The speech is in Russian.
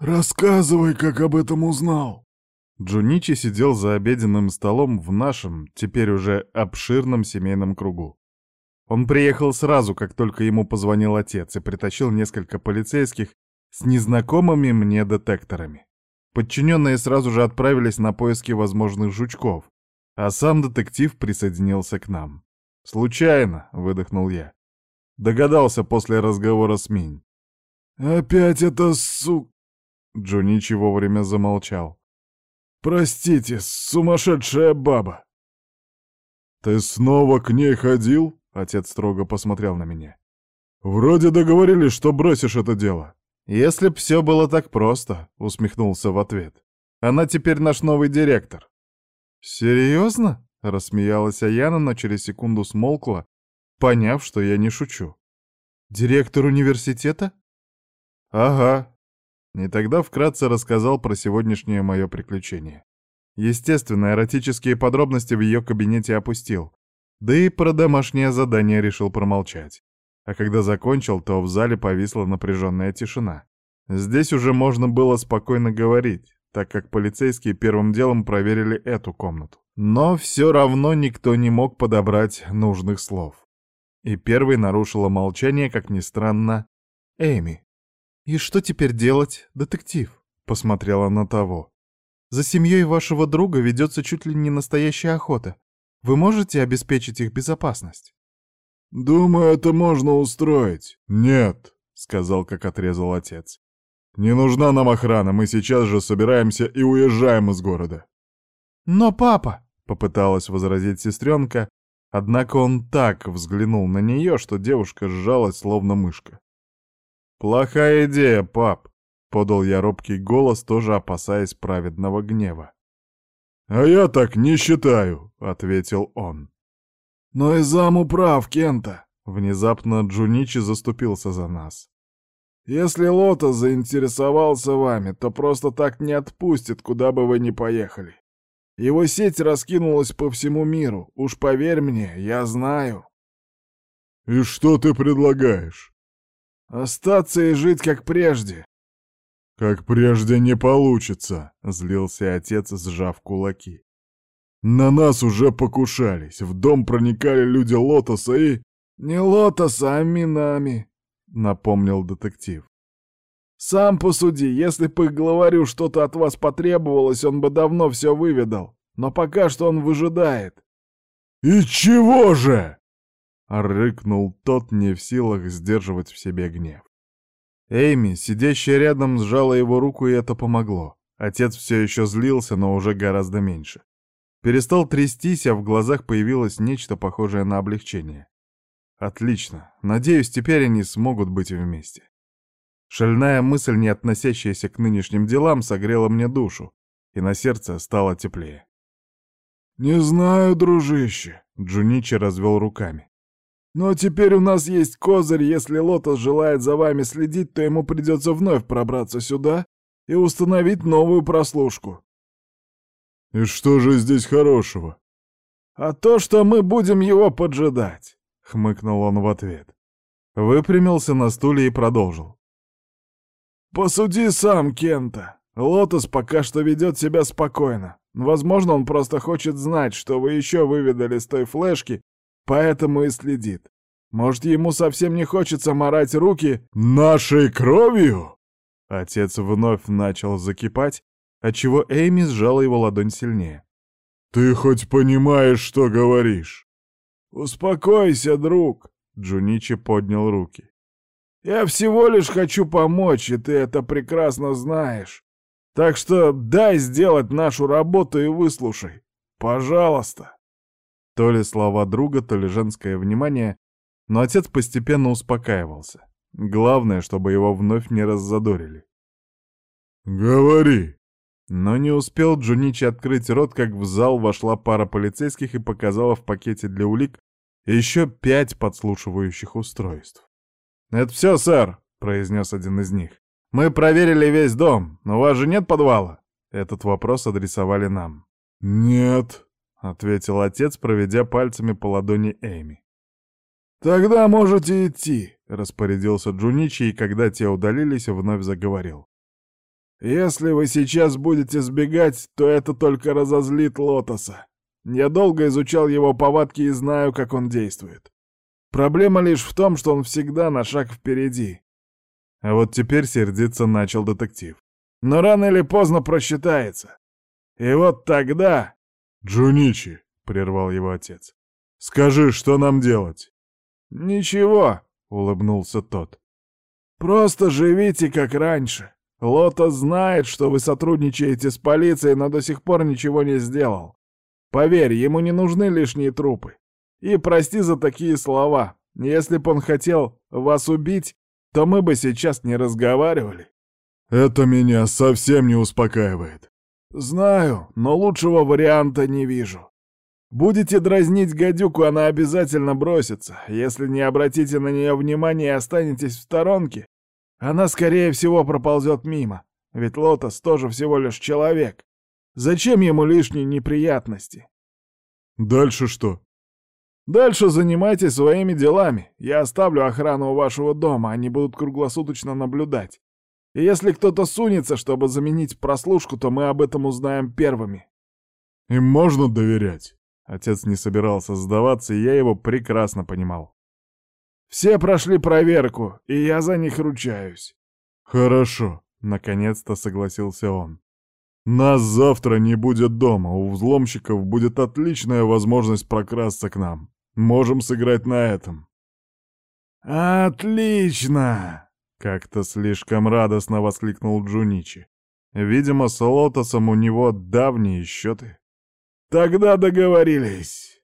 «Рассказывай, как об этом узнал!» Джуничи сидел за обеденным столом в нашем, теперь уже обширном семейном кругу. Он приехал сразу, как только ему позвонил отец, и притащил несколько полицейских с незнакомыми мне детекторами. Подчиненные сразу же отправились на поиски возможных жучков, а сам детектив присоединился к нам. «Случайно», — выдохнул я. Догадался после разговора с Минь. «Опять это су...» Джуничи вовремя замолчал. «Простите, сумасшедшая баба!» «Ты снова к ней ходил?» — отец строго посмотрел на меня. «Вроде договорились, что бросишь это дело». «Если б все было так просто», — усмехнулся в ответ. «Она теперь наш новый директор». «Серьезно?» — рассмеялась Аяна, но через секунду смолкла, поняв, что я не шучу. «Директор университета?» «Ага». И тогда вкратце рассказал про сегодняшнее мое приключение. Естественно, эротические подробности в ее кабинете опустил. Да и про домашнее задание решил промолчать. А когда закончил, то в зале повисла напряженная тишина. Здесь уже можно было спокойно говорить, так как полицейские первым делом проверили эту комнату. Но все равно никто не мог подобрать нужных слов. И первой нарушила молчание, как ни странно, Эми. «И что теперь делать, детектив?» — посмотрела на того. «За семьей вашего друга ведется чуть ли не настоящая охота. Вы можете обеспечить их безопасность?» «Думаю, это можно устроить». «Нет», — сказал, как отрезал отец. «Не нужна нам охрана, мы сейчас же собираемся и уезжаем из города». «Но папа...» — попыталась возразить сестренка, однако он так взглянул на нее, что девушка сжалась, словно мышка. «Плохая идея, пап», — подал я робкий голос, тоже опасаясь праведного гнева. «А я так не считаю», — ответил он. «Но и заму прав, Кента!» Внезапно Джуничи заступился за нас. «Если Лота заинтересовался вами, то просто так не отпустит, куда бы вы ни поехали. Его сеть раскинулась по всему миру, уж поверь мне, я знаю». «И что ты предлагаешь?» «Остаться и жить как прежде». «Как прежде не получится», — злился отец, сжав кулаки. На нас уже покушались. В дом проникали люди Лотоса и... Не Лотоса, а Минами, напомнил детектив. Сам посуди, если бы их главарю что-то от вас потребовалось, он бы давно все выведал. Но пока что он выжидает. «И чего же?» — рыкнул тот, не в силах сдерживать в себе гнев. Эйми, сидящая рядом, сжала его руку, и это помогло. Отец все еще злился, но уже гораздо меньше. Перестал трястись, а в глазах появилось нечто похожее на облегчение. Отлично. Надеюсь, теперь они смогут быть вместе. Шальная мысль, не относящаяся к нынешним делам, согрела мне душу, и на сердце стало теплее. «Не знаю, дружище», — Джуничи развел руками. «Но теперь у нас есть козырь, если Лотос желает за вами следить, то ему придется вновь пробраться сюда и установить новую прослушку. «И что же здесь хорошего?» «А то, что мы будем его поджидать», — хмыкнул он в ответ. Выпрямился на стуле и продолжил. «Посуди сам, Кента. Лотос пока что ведет себя спокойно. Возможно, он просто хочет знать, что вы еще выведали с той флешки, поэтому и следит. Может, ему совсем не хочется морать руки нашей кровью?» Отец вновь начал закипать, отчего Эйми сжала его ладонь сильнее. «Ты хоть понимаешь, что говоришь?» «Успокойся, друг», — Джуничи поднял руки. «Я всего лишь хочу помочь, и ты это прекрасно знаешь. Так что дай сделать нашу работу и выслушай. Пожалуйста». То ли слова друга, то ли женское внимание, но отец постепенно успокаивался. Главное, чтобы его вновь не раззадорили. «Говори», но не успел Джуничи открыть рот, как в зал вошла пара полицейских и показала в пакете для улик еще пять подслушивающих устройств. «Это все, сэр», — произнес один из них. «Мы проверили весь дом, но у вас же нет подвала?» Этот вопрос адресовали нам. «Нет», — ответил отец, проведя пальцами по ладони Эми. «Тогда можете идти», — распорядился Джуничи, и когда те удалились, вновь заговорил. Если вы сейчас будете сбегать, то это только разозлит Лотоса. Я долго изучал его повадки и знаю, как он действует. Проблема лишь в том, что он всегда на шаг впереди. А вот теперь сердиться начал детектив. Но рано или поздно просчитается. И вот тогда... «Джуничи», — прервал его отец, — «скажи, что нам делать?» «Ничего», — улыбнулся тот. «Просто живите, как раньше. Лота знает, что вы сотрудничаете с полицией, но до сих пор ничего не сделал. Поверь, ему не нужны лишние трупы. И прости за такие слова. Если бы он хотел вас убить, то мы бы сейчас не разговаривали. Это меня совсем не успокаивает. Знаю, но лучшего варианта не вижу. Будете дразнить гадюку, она обязательно бросится. Если не обратите на нее внимания и останетесь в сторонке, она, скорее всего, проползет мимо. Ведь Лотос тоже всего лишь человек. Зачем ему лишние неприятности? Дальше что? Дальше занимайтесь своими делами. Я оставлю охрану у вашего дома, они будут круглосуточно наблюдать. И если кто-то сунется, чтобы заменить прослушку, то мы об этом узнаем первыми. Им можно доверять? Отец не собирался сдаваться, и я его прекрасно понимал. Все прошли проверку, и я за них ручаюсь. Хорошо, наконец-то согласился он. Нас завтра не будет дома, у взломщиков будет отличная возможность прокрасться к нам. Можем сыграть на этом. Отлично! Как-то слишком радостно воскликнул Джуничи. Видимо, с Лотосом у него давние счеты. Тогда договорились.